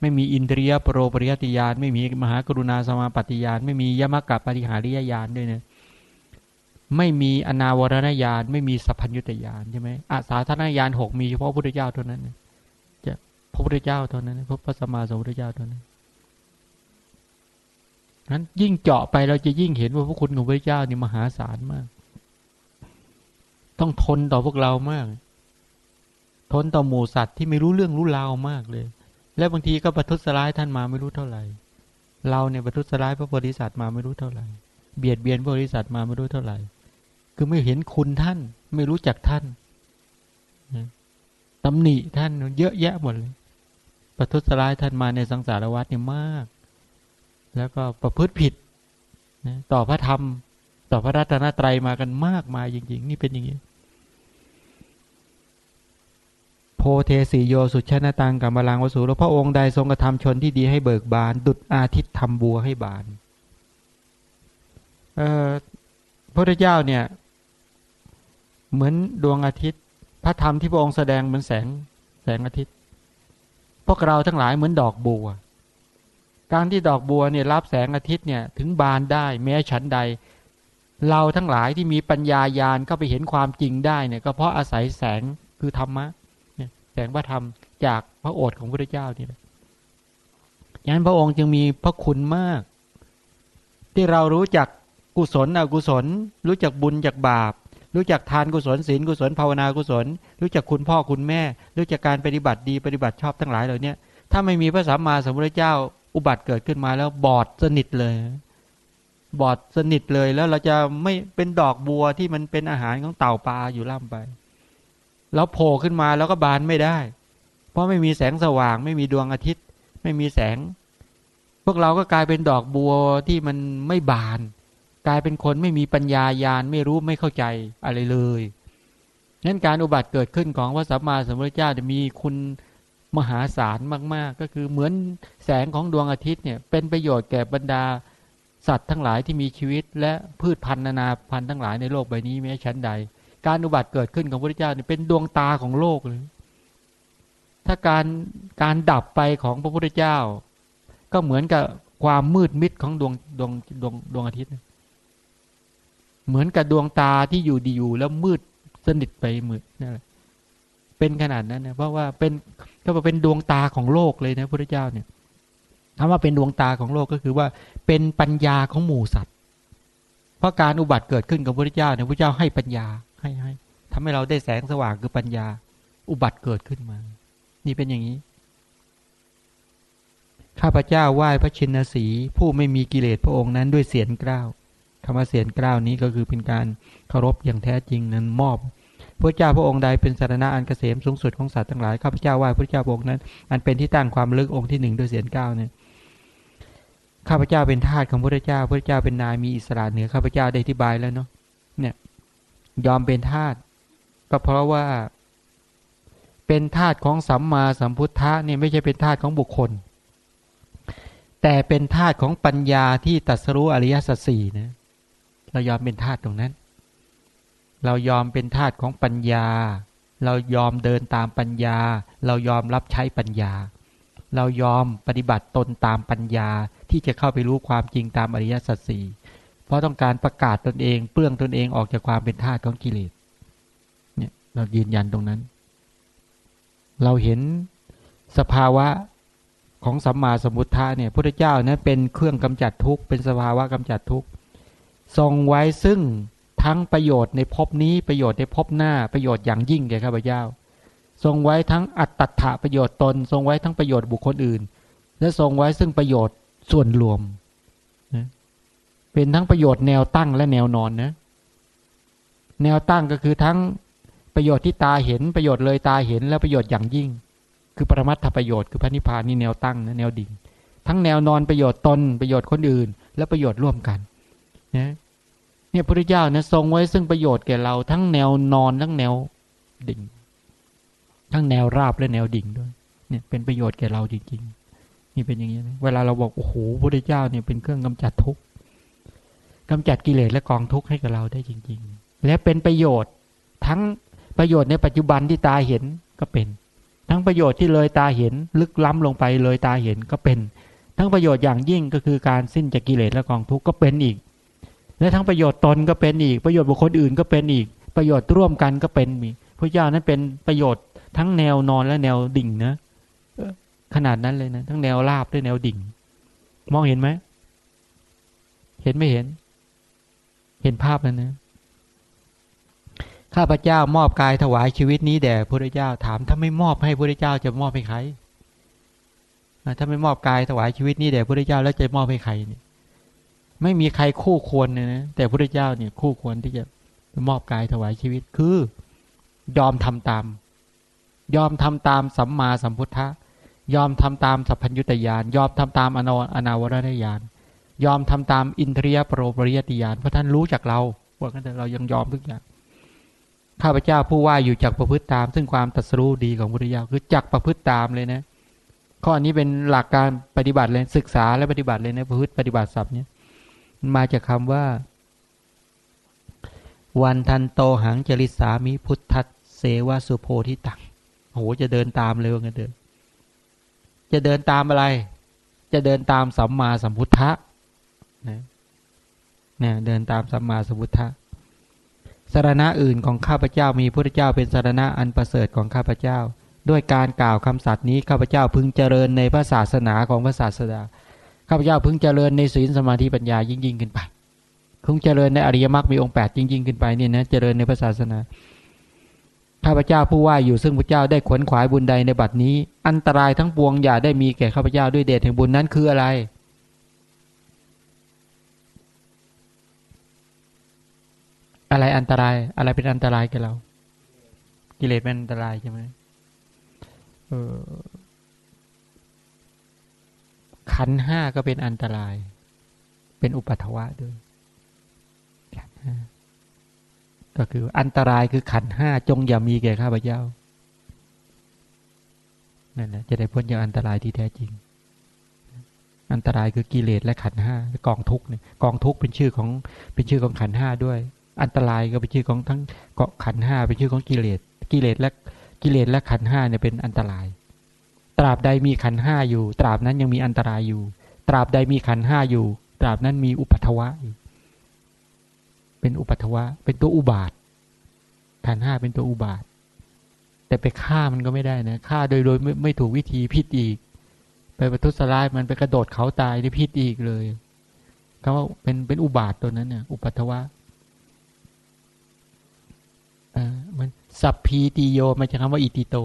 ไม่มีอินเดียโปรปริยติยานไม่มีมหากรุณาสมาปฏิยานไม่มียมกับปฏิหาริยญาณด้วยนะ ไม่มีอนาวรณญาณไม่มีสัพพัญญุตญาณใช่ไหมอาสาธนญาณหกมีเฉพาะพระพุทธเจ้าเท่านั้นจะพระพุทธเจ้าเท่านั้นพระพระสมมาสัมพุทธเจ้าเท่านั้นนั้นยิ่งเจาะไปเราจะยิ่งเห็นว่าพระคุณของพระเจ้านี่มหาศาลมาก ต้องทนต่อพวกเรามาก ทนต่อหมู่สัตว์ที่ไม่รู้เรื่องรู้ราวมากเลย แล้วบางทีก็ประทุษร้ายท่านมาไม่รู้เท่าไหร่ เราเนี่ยประทุษร้ายพระบริษัทมาไม่รู้เท่าไหร่ เบียดเบียนบริษัทมาไม่รู้เท่าไหร่ คือไม่เห็นคุณท่าน ไม่รู้จักท่านตำหนิท่านเยอะแยะหมดเลยประทุษร้ายท่านมาในสังสารวัฏเนี่ยมาก แล้วก็ประพฤติผิดต่อพระธรรม ต่อพระรัตนตรัยมากันมากมายจริงๆ นี่เป็นอย่างนี้ โพเทสีโยสุชนะตังกัมบาลังวสุรพระองค์ใดทรงกระทำชนที่ดีให้เบิกบาน ดุดอาทิตย์ทำบัวให้บาน เออพระพุทธเจ้าเนี่ย เหมือนดวงอาทิตย์ พระธรรมที่พระองค์แสดงเหมือนแสงแสงอาทิตย์ พวกเราทั้งหลายเหมือนดอกบัว การที่ดอกบัวเนี่ยรับแสงอาทิตย์เนี่ยถึงบานได้แม้ฉันใด เราทั้งหลายที่มีปัญญายาณเข้าไปเห็นความจริงได้เนี่ยก็เพราะอาศัยแสงคือธรรมะแสงพระธรรมจากพระโอษฐ์ของพระเจ้านี่แหละยันพระองค์จึงมีพระคุณมาก ที่เรารู้จักกุศลอกุศล รู้จักบุญจากบาป รู้จักทานกุศลศีลกุศลภาวนากุศล รู้จักคุณพ่อคุณแม่ รู้จักการปฏิบัติดีปฏิบัติชอบทั้งหลายเหล่านี้ถ้าไม่มีพระสัมมาสัมพุทธเจ้าอุบัติเกิดขึ้นมาแล้วบอดสนิทเลย บอดสนิทเลยแล้วเราจะไม่เป็นดอกบัวที่มันเป็นอาหารของเต่าปลาอยู่ล่ำไป แล้วโผล่ขึ้นมาแล้วก็บานไม่ได้ เพราะไม่มีแสงสว่าง ไม่มีดวงอาทิตย์ ไม่มีแสง พวกเราก็กลายเป็นดอกบัวที่มันไม่บาน กลายเป็นคนไม่มีปัญญายาณไม่รู้ไม่เข้าใจอะไรเลยนั้นการอุบัติเกิดขึ้นของพระสัมมาสัมพุทธเจ้าจะมีคุณมหาศาลมากๆ ก็คือเหมือนแสงของดวงอาทิตย์เนี่ยเป็นประโยชน์แก่บรรดาสัตว์ทั้งหลายที่มีชีวิต และพืชพันธุ์นานาพันธุ์ทั้งหลายในโลกใบนี้แม้ชั้นใด การอุบัติเกิดขึ้นของพระพุทธเจ้าเป็นดวงตาของโลกเลย ถ้าการการดับไปของพระพุทธเจ้า ก็เหมือนกับความมืดมิดของดวงดวงดวงดวงอาทิตย์ เหมือนกับดวงตาที่อยู่ดีอยู่แล้วมืดสนิทไปมืดนั่นแหละเป็นขนาดนั้นนะเพราะว่าเป็นก็เป็นดวงตาของโลกเลยนะพระพุทธเจ้าเนี่ยคำว่าเป็นดวงตาของโลกก็คือว่าเป็นปัญญาของหมู่สัตว์ เพราะการอุบัติเกิดขึ้นกับพระพุทธเจ้าเนี่ยพระเจ้าให้ปัญญาให้ให้ทำให้เราได้แสงสว่างคือปัญญา อุบัติเกิดขึ้นมา นี่เป็นอย่างนี้ข้าพเจ้าไหว้พระชินสีผู้ไม่มีกิเลสพระองค์นั้นด้วยเสียงกล้าว คำว่าเสียนกล้าวนี้ก็คือเป็นการเคารพอย่างแท้จริงนั้นมอบพระเจ้าพระองค์ใดเป็นสารณะอันเกษมสูงสุดของสัตว์ทั้งหลายข้าพเจ้าไหว้พระเจ้าพระองค์นั้น อันเป็นที่ตั้งความลึกองค์ที่หนึ่งด้วยเสียนเก้าเนี่ยข้าพเจ้าเป็นทาสของพระเจ้าพระเจ้าเป็นนายมีอิสระเหนือข้าพเจ้าได้อธิบายแล้วเนาะเนี่ย ยอมเป็นทาสก็เพราะว่า เป็นทาสของสัมมาสัมพุทธะเนี่ยไม่ใช่เป็นทาสของบุคคล แต่เป็นทาสของปัญญาที่ตัสรู้อริยสัจสี่นะ เรายอมเป็นทาสตรงนั้น เรายอมเป็นทาสของปัญญา เรายอมเดินตามปัญญา เรายอมรับใช้ปัญญา เรายอมปฏิบัติตนตามปัญญาที่จะเข้าไปรู้ความจริงตามอริยสัจสี่เพราะต้องการประกาศตนเองเปลื้องตนเองออกจากความเป็นทาสของกิเลสเนี่ยเรายืนยันตรงนั้น เราเห็นสภาวะของสัมมาสัมพุทธะเนี่ยพระเจ้านั้นเป็นเครื่องกำจัดทุกข์เป็นสภาวะกำจัดทุกข์ ทรงไว้ซึ่งทั้งประโยชน์ในภพนี้ประโยชน์ในภพหน้าประโยชน์อย่างยิ่งแก่ข้าพเจ้า ทรงไว้ทั้งอัตตถะประโยชน์ตน ทรงไว้ทั้งประโยชน์บุคคลอื่น และทรงไว้ซึ่งประโยชน์ส่วนรวมนะเป็นทั้งประโยชน์แนวตั้งและแนวนอนนะ แนวตั้งก็คือทั้งประโยชน์ที่ตาเห็นประโยชน์เลยตาเห็นและประโยชน์อย่างยิ่ง คือปรมัตถประโยชน์คือพระนิพพานนี่แนวตั้งนะแนวดิ่งทั้งแนวนอนประโยชน์ตนประโยชน์คนอื่น และประโยชน์ร่วมกัน นะเนี่ยพระเจ้านะทรงไว้ซึ่งประโยชน์แก่เราทั้งแนวนอนทั้งแนวดิ่ง ทั้งแนวราบและแนวดิ่งด้วย เนี่ยเป็นประโยชน์แก่เราจริงๆนี่เป็นอย่างนี้เวลาเราบอกโอ้โหพระเจ้าเนี่ยเป็นเครื่องกำจัดทุกข์กำจัดกิเลสและกองทุกข์ให้กับเราได้จริง ๆ และเป็นประโยชน์ทั้งประโยชน์ในปัจจุบันที่ตาเห็นก็เป็น ทั้งประโยชน์ที่เลยตาเห็น ลึกล้ำลงไปเลยตาเห็นก็เป็น ทั้งประโยชน์อย่างยิ่งก็คือการสิ้นจากกิเลสและกองทุกข์ก็เป็นอีก และทั้งประโยชน์ตนก็เป็นอีก ประโยชน์บุคคลอื่นก็เป็นอีก ประโยชน์ร่วมกันก็เป็นมีพระเจ้านั้นเป็นประโยชน์ทั้งแนวนอนและแนวดิ่งนะขนาดนั้นเลยนะ ทั้งแนวราบด้วยแนวดิ่ง มองเห็นไหมเห็นไม่เห็น เห็นภาพแล้วนะข้าพเจ้ามอบกายถวายชีวิตนี้แด่พระเจ้าถาม ถ้าไม่มอบให้พระเจ้าจะมอบให้ใครถ้าไม่มอบกายถวายชีวิตนี้แด่พระเจ้าแล้วจะมอบให้ใครเนี่ย ไม่มีใครคู่ควรเลยนะแต่พระเจ้าเนี่ยคู่ควรที่จะมอบกายถวายชีวิตคือ ยอมทำตาม ยอมทำตามสัมมาสัมพุทธะยอมทำตามสัพพัญญุตยาน ยอมทำตามอนอนาวรณญาณยอมทำตามอินทรียปรปริยติยานเพราะท่านรู้จักเราว่ากันแต่เรายังยอมทุกอย่างข้าพเจ้าผู้ว่าอยู่จักประพฤติตาม ซึ่งความตัดสู้ดีของพุทธเจ้าคือจักประพฤติตามเลยนะข้อนี้เป็นหลักการปฏิบัติเลยศึกษาและปฏิบัติเลยนะประพฤติปฏิบัติศัพท์เนี้ย มาจากคาว่า วันทันโตหังจริสามิพุทธัสเสวสุโพธิตังโหจะเดินตามเลยว่างั้นเดินจะเดินตามอะไร จะเดินตามสัมมาสัมพุทธะนะนะเดินตามสัมมาสัมพุทธะสารณะอื่นของข้าพเจ้ามีพระเจ้าเป็นสารณะอันประเสริฐของข้าพเจ้า ด้วยการกล่าวคำสัตย์นี้ข้าพเจ้าพึงเจริญในพระศาสนาของพระศาสดา ข้าพเจ้าพึงเจริญในศีลสมาธิปัญญายิ่งยิ่งขึ้นไปพึงเจริญในอริยมรรคมีองค์แปดยิ่งยิ่งขึ้นไปเนี่ยนะเจริญในพระศาสนาข้าพเจ้าผู้ว่าอยู่ซึ่งพระเจ้าได้ขวนขวายบุญใดในบัดนี้ อันตรายทั้งปวงอย่าได้มีแก่ข้าพเจ้าด้วยเดชแห่งบุญนั้นคืออะไร อะไรอันตรายอะไรเป็นอันตรายแก่เรา กิเลสเป็นอันตรายใช่ไหมเออ ขันห้าก็เป็นอันตราย เป็นอุปัตวะด้วยขันห้าก็คืออันตรายคือขันห้าจงอย่ามีแก่ข้าพเจ้านั่นแหละจะได้พ้นจากอันตรายที่แท้จริง อันตรายคือกิเลสและขันห้ากองทุกเนี่ยกองทุกเป็นชื่อของเป็นชื่อของขันห้าด้วย อันตรายก็เป็นชื่อของทั้งเกาะขันห้าเป็นชื่อของกิเลสกิเลสและกิเลสและขันห้าเนี่ยเป็นอันตราย ตราบใดมีขันห้าอยู่ ตราบนั้นยังมีอันตรายอยู่ ตราบใดมีขันห้าอยู่ ตราบนั้นมีอุปัตวะอยู่เป็นอุปัตวะ เป็นตัวอุบาทขันห้าเป็นตัวอุบาท แต่ไปฆ่ามันก็ไม่ได้นะฆ่าโดยโดยไม่ไม่ถูกวิธีพิษอีก ไปประทุษร้ายมันไปกระโดดเขาตายได้พิษอีกเลยคำว่าเป็นเป็นอุบาทตัวนั้นเนี่ยอุปัตวะอ่ามันสัพพีติโยมันจะคำว่าอิติโต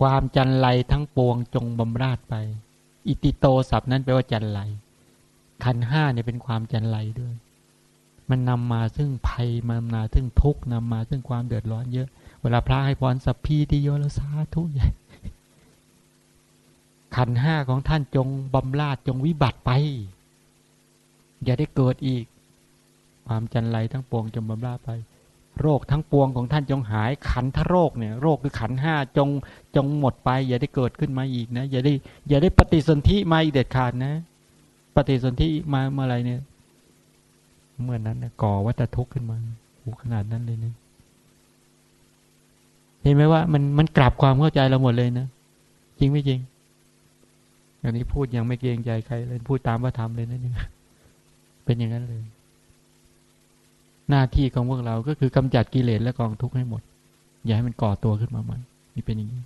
ความจันไรทั้งปวงจงบำราดไป อิติโตสับนั้นแปลว่าจันไรขันห้าเนี่ยเป็นความจันไรด้วย มันนำมาซึ่งภัยมันนำมาซึ่งทุกข์นำมาซึ่งความเดือดร้อนเยอะ เวลาพระให้พรสัพพีติโยลสาทุกใหญ่ขันห้าของท่านจงบำราดจงวิบัติไป อย่าได้เกิดอีก ความจันไรทั้งปวงจงบำราดไป โรคทั้งปวงของท่านจงหาย ขันทโรคเนี่ยโรคคือขันห้าจงจงหมดไป อย่าได้เกิดขึ้นมาอีกนะอย่าได้อย่าได้ปฏิสนธิมาอีกเด็ดขาดนะ ปฏิสนธิมาเมื่อไรเนี่ย เมื่อนั้นนะก่อวัตทุกข์ขึ้นมาโอ้ขนาดนั้นเลยนะเห็นไหมว่ามันมันกลับความเข้าใจเราหมดเลยนะจริงไม่จริงอย่างนี้พูดยังไม่เกรงใจใครเลยพูดตามว่าทำเลยนะเนี่ยเป็นอย่างนั้นเลย หน้าที่ของพวกเราก็คือกำจัดกิเลสและกองทุกข์ให้หมด อย่าให้มันก่อตัวขึ้นมาใหม่นี่เป็นอย่างนี้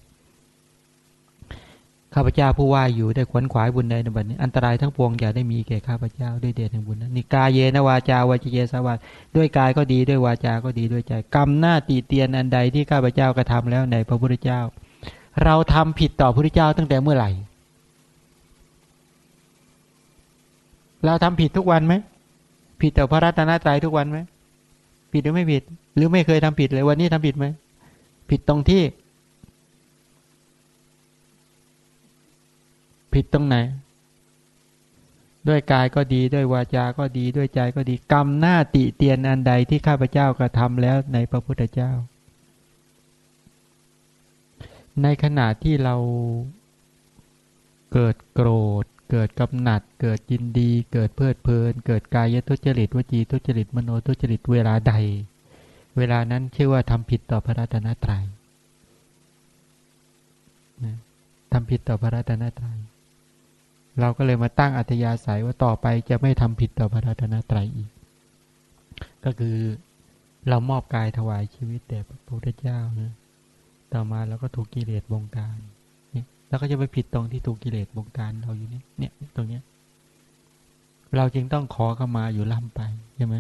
ข้าพเจ้าผู้ว่าอยู่ได้ขวนขวายบุญใดในบัดนี้ อันตรายทั้งปวงอย่าได้มีแก่ข้าพเจ้าด้วยเดชแห่งบุญนั้นนี่กายเยนวาจาวาจเยสวัสด้วยกายก็ดีด้วยวาจา ก็ดีด้วยใจ กรรมหน้าตีเตียนอันใดที่ข้าพเจ้ากระทาแล้วในพระพุทธเจ้า เราทำผิดต่อพระพุทธเจ้าตั้งแต่เมื่อไหร่ เราทำผิดทุกวันไหมผิดต่อพระรัตนตรัยทุกวันไหม ผิดหรือไม่ผิด หรือไม่เคยทำผิดเลยวันนี้ทำผิดไหมผิดตรงที่ ผิดตรงไหน ด้วยกายก็ดีด้วยวาจาก็ดีด้วยใจก็ดี กรรมหน้าติเตียนอันใดที่ข้าพเจ้ากระทำแล้วในพระพุทธเจ้า ในขณะที่เราเกิดโกรธ เกิดกำหนัด เกิดยินดี เกิดเพลิดเพลิน เกิดกายทุจริตวจีทุจริตมโนทุจริตเวลาใด เวลานั้นชื่อว่าทำผิดต่อพระรัตนตรัยนะทำผิดต่อพระรัตนตรัย เราก็เลยมาตั้งอัธยาศัยว่าต่อไปจะไม่ทำผิดต่อพระรัตนตรัยอีก ก็คือเรามอบกายถวายชีวิตแด่พระพุทธเจ้านะต่อมาเราก็ถูกกิเลสบงการ แล้วก็จะไปผิดตรงที่ถูกกิเลสบงการเราอยู่นี่เนี่ยตรงเนี้ย เราจึงต้องขอเข้ามาอยู่ล่ำไปใช่ไหม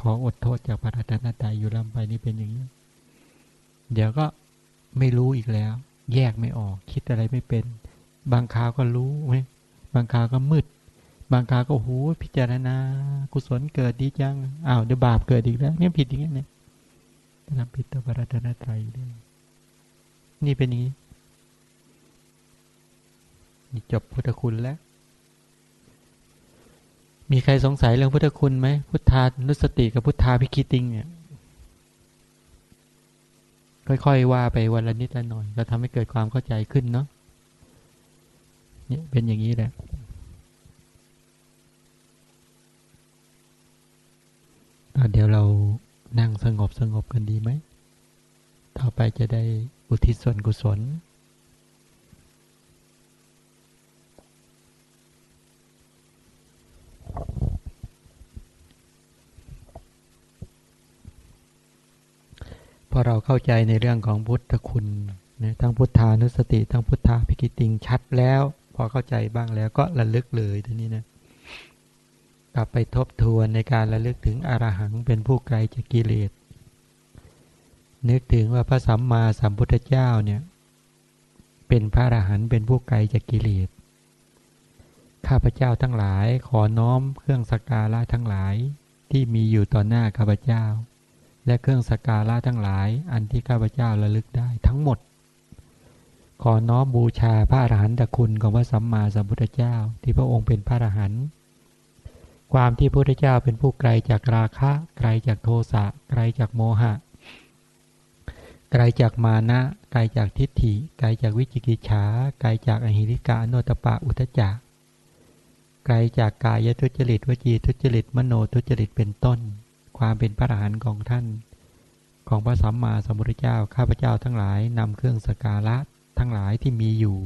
ขออดโทษจากพระรัตนตรัยอยู่ล่ำไปนี่เป็นอย่างนี้ เดี๋ยวก็ไม่รู้อีกแล้ว แยกไม่ออก คิดอะไรไม่เป็น บางคราวก็รู้ไหมบางคราวก็มืด บางคราวก็โอ้พิจารณา กุศลเกิดดีจังอ้าวเดี๋ยวบาปเกิดอีกแล้วเนี่ยผิดอย่างนี้เนี่ยทำผิดต่อพระรัตนตรัยด้วยนี่เป็นอย่างนี้ จบพุทธคุณแล้ว มีใครสงสัยเรื่องพุทธคุณไหม พุทธานุสติกับพุทธาพิคิติงเนี่ยค่อยๆว่าไปวันละนิดละหน่อยเราทำให้เกิดความเข้าใจขึ้นเนาะเนี่ยเป็นอย่างนี้แหละเดี๋ยวเรานั่งสงบสงบกันดีไหม ต่อไปจะได้อุทิศส่วนกุศล พอเราเข้าใจในเรื่องของพุทธคุณนะทั้งพุทธานุสติ ทั้งพุทธาพิกิติงชัดแล้ว พอเข้าใจบ้างแล้วก็ระลึกเลยทีนี้นะกลับไปทบทวนในการระลึกถึงอรหังเป็นผู้ไกลจากกิเลส นึกถึงว่าพระสัมมาสัมพุทธเจ้าเนี่ย เป็นพระอรหันต์เป็นผู้ไกลจากกิเลส ข้าพเจ้าทั้งหลายขอน้อมเครื่องสักการะทั้งหลายที่มีอยู่ต่อหน้าข้าพเจ้า และเครื่องสักการะทั้งหลาย อันที่ข้าพเจ้าระลึกได้ทั้งหมด ขอน้อมบูชาพระอรหันตคุณของพระสัมมาสัมพุทธเจ้าที่พระองค์เป็นพระอรหันต์ความที่พระพุทธเจ้าเป็นผู้ไกลจากราคะ ไกลจากโทสะไกลจากโมหะ ไกลจากมานะ ไกลจากทิฏฐิ ไกลจากวิจิกิจฉาไกลจากอหิริกาโนตปะอุทจัก ไกลจากกายทุจริตวจีทุจริตมโนทุจริตเป็นต้น ความเป็นพระอรหันต์ของท่าน ของพระสัมมาสัมพุทธเจ้าข้าพเจ้าทั้งหลายนำเครื่องสการะทั้งหลายที่มีอยู่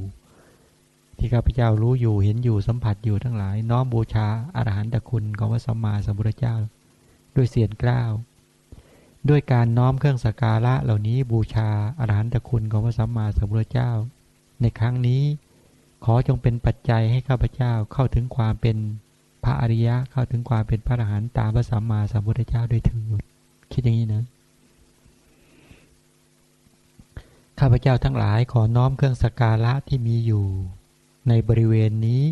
ที่ข้าพเจ้ารู้อยู่เห็นอยู่สัมผัสอยู่ทั้งหลาย น้อมบูชาอรหันตคุณของพระสัมมาสัมพุทธเจ้า ด้วยเสียงกล้าวด้วยการน้อมเครื่องสการะเหล่านี้บูชาอรหันตคุณของพระสัมมาสัมพุทธเจ้า ในครั้งนี้ ขอจงเป็นปัจจัยให้ข้าพเจ้าเข้าถึงความเป็นพระอริยะเข้าถึงความเป็นพระอรหันต์ตามพระสัมมาสัมพุทธเจ้าด้วยเถิดคิดอย่างนี้นะข้าพเจ้าทั้งหลายขอน้อมเครื่องสักการะที่มีอยู่ ในบริเวณนี้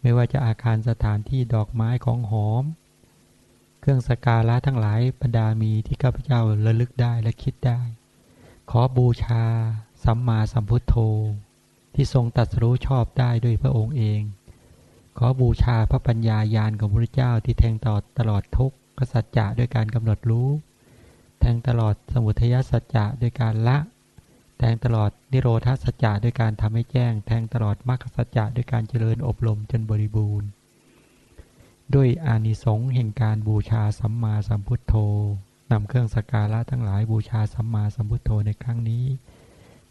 ไม่ว่าจะอาคารสถานที่ดอกไม้ของหอม เครื่องสกการะทั้งหลายบรรดามีที่ข้าพเจ้าระลึกได้และคิดได้ ขอบูชาสัมมาสัมพุทโธ ที่ทรงตัดรู้ชอบได้ด้วยพระองค์เอง ขอบูชาพระปัญญายาณของพระเจ้าที่แทงต่อตลอดทุกขสัจจะด้วยการกำหนดรู้ แทงตลอดสมุทัยสัจจะด้วยการละ แทงตลอดนิโรธาสัจจะด้วยการทำให้แจ้ง แทงตลอดมรรคสัจจะด้วยการเจริญอบรมจนบริบูรณ์ ด้วยอานิสงส์แห่งการบูชาสัมมาสัมพุทโธนำเครื่องสักการะทั้งหลายบูชาสัมมาสัมพุทโธในครั้งนี้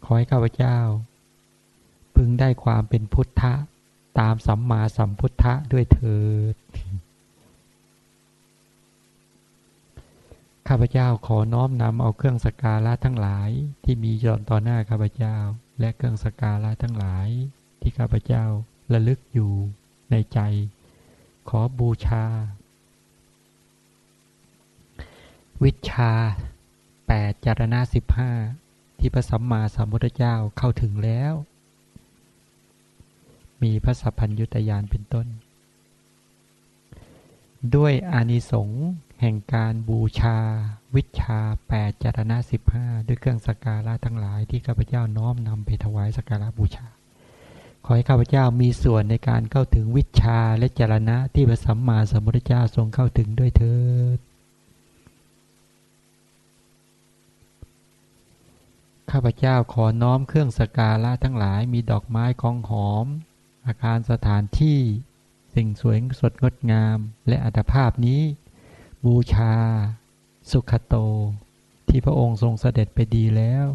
ขอให้ข้าพเจ้า พึงได้ความเป็นพุทธะ ตามสัมมาสัมพุทธะด้วยเถิด ข้าพเจ้าขอน้อมนำเอาเครื่องสการะทั้งหลายที่มีจอนต่อหน้าข้าพเจ้า และเครื่องสการะทั้งหลาย ที่ข้าพเจ้าระลึกอยู่ในใจ ขอบูชา วิชาแปดจารณะสิบห้าที่พระสัมมาสัมพุทธเจ้าเข้าถึงแล้ว มีพระสัพพัญยุตยานเป็นต้น ด้วยอานิสงส์แห่งการบูชา วิชาแปดจารณะสิบห้าด้วยเครื่องสักการะทั้งหลายที่ข้าพเจ้าน้อมนำไปถวายสักการะบูชา ขอให้ข้าพเจ้ามีส่วนในการเข้าถึงวิชาและจารณะที่พระสัมมาสัมพุทธเจ้าทรงเข้าถึงด้วยเถิดข้าพเจ้าขอน้อมเครื่องสักการะทั้งหลายมีดอกไม้ของหอม อาคารสถานที่ สิ่งสวยสดงดงาม และอัตภาพนี้ บูชา สุขโต ที่พระองค์ทรงเสด็จไปดีแล้ว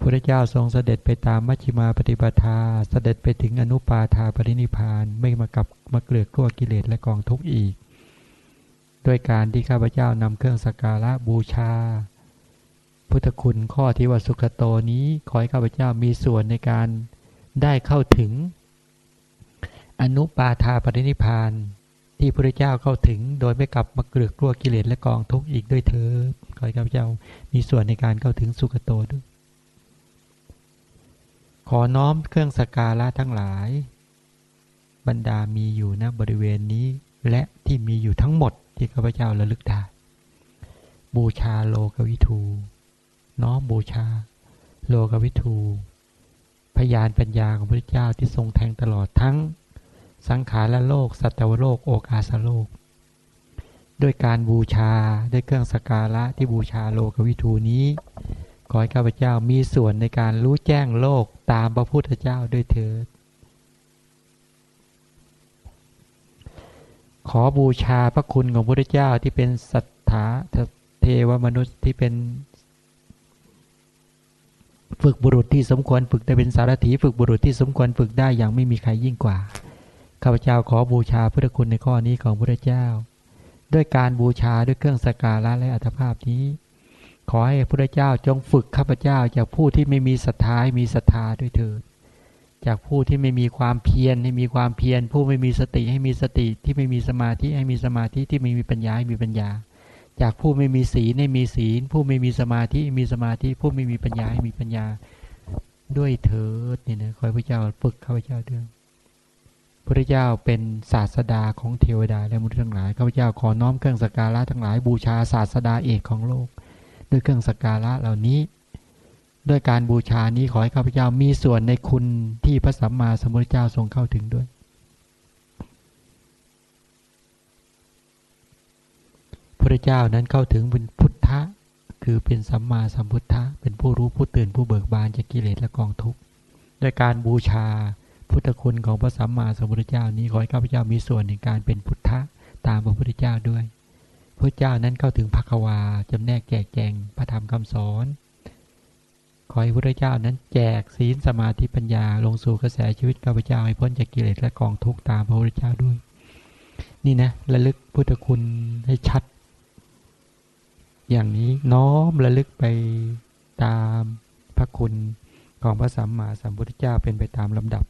พระเจ้าทรงเสด็จไปตามมัชฌิมาปฏิปทา เสด็จไปถึงอนุปาทาปรินิพานไม่มากับมาเกลือกลัวกิเลสและกองทุกข์อีก ด้วยการที่ข้าพเจ้านำเครื่องสักการะบูชา พุทธคุณข้อที่ว่าสุขโตนี้ขอให้ข้าพเจ้ามีส่วนในการ ได้เข้าถึง อนุปาทาปรินิพาน ที่พระเจ้าเข้าถึง โดยไม่กลับมาเกลือกลัวกิเลสและกองทุกข์อีกด้วยเธอขอให้ข้าพเจ้ามีส่วนในการเข้าถึงสุขโตด้วย ขอน้อมเครื่องสการะทั้งหลาย บรรดามีอยู่ณบริเวณนี้และที่มีอยู่ทั้งหมดที่ข้าพเจ้าระลึกได้บูชาโลกวิทู น้อมบูชา โลกวิทู พยานปัญญาของพระเจ้าที่ทรงแทงตลอดทั้งสังขารและโลก สัตวโลก โอกาสโลก ด้วยการบูชาด้วยเครื่องสการะที่บูชาโลกวิทูนี้ ขอให้ข้าพเจ้ามีส่วนในการรู้แจ้งโลกตามพระพุทธเจ้าด้วยเถิด ขอบูชาพระคุณของพระพุทธเจ้าที่เป็นสัทธาเทวมนุษย์ที่เป็น ฝึกบุรุษที่สมควรฝึกได้เป็นสารถีฝึกบุรุษที่สมควรฝึกได้อย่างไม่มีใครยิ่งกว่าข้าพเจ้าขอบูชาพุทธคุณในข้อนี้ของพระเจ้า ด้วยการบูชาด้วยเครื่องสการะและอัตภาพนี้ ขอให้พระเจ้าจงฝึกข้าพเจ้าจากผู้ที่ไม่มีศรัทธาให้มีศรัทธาด้วยเถิดจากผู้ที่ไม่มีความเพียรให้มีความเพียรผู้ไม่มีสติให้มีสติที่ไม่มีสมาธิให้มีสมาธิที่ไม่มีปัญญาให้มีปัญญา จากผู้ไม่มีศีลให้มีศีล ผู้ไม่มีสมาธิมีสมาธิผู้ไม่มีปัญญาให้มีปัญญา ด้วยเถิดนี่นะขอยพระเจ้าฝึกข้าพเจ้าด้วยพระเจ้าเป็นศาสดาของเทวดาและมนุษย์ทั้งหลายข้าพเจ้าขอน้อมเครื่องสักการะทั้งหลายบูชาศาสดาเอกของโลก ด้วยเครื่องสักการะเหล่านี้ ด้วยการบูชานี้ขอให้ข้าพเจ้ามีส่วนในคุณที่พระสัมมาสัมพุทธเจ้าทรงเข้าถึงด้วย พระเจ้านั้นเข้าถึงเป็นพุทธะ คือเป็นสัมมาสัมพุทธะ เป็นผู้รู้ผู้ตื่นผู้เบิกบานจากกิเลสและกองทุกข์ด้วยการบูชาพุทธคุณของพระสัมมาสัมพุทธเจ้านี้ขอให้ข้าพเจ้ามีส่วนในการเป็นพุทธะตามพระพุทธเจ้าด้วย พระเจ้านั้นเข้าถึงภควาจำแนกแจกแจงพระธรรมคำสอน ขอให้พระเจ้านั้นแจกศีลสมาธิปัญญาลงสู่กระแสชีวิตข้าพเจ้าให้พ้นจากกิเลสและกองทุกข์ตามพระพุทธเจ้าด้วย นี่นะระลึกพุทธคุณให้ชัด อย่างนี้น้อมระลึกไปตามพระคุณของพระสัมมาสัมพุทธเจ้าเป็นไปตามลำดับ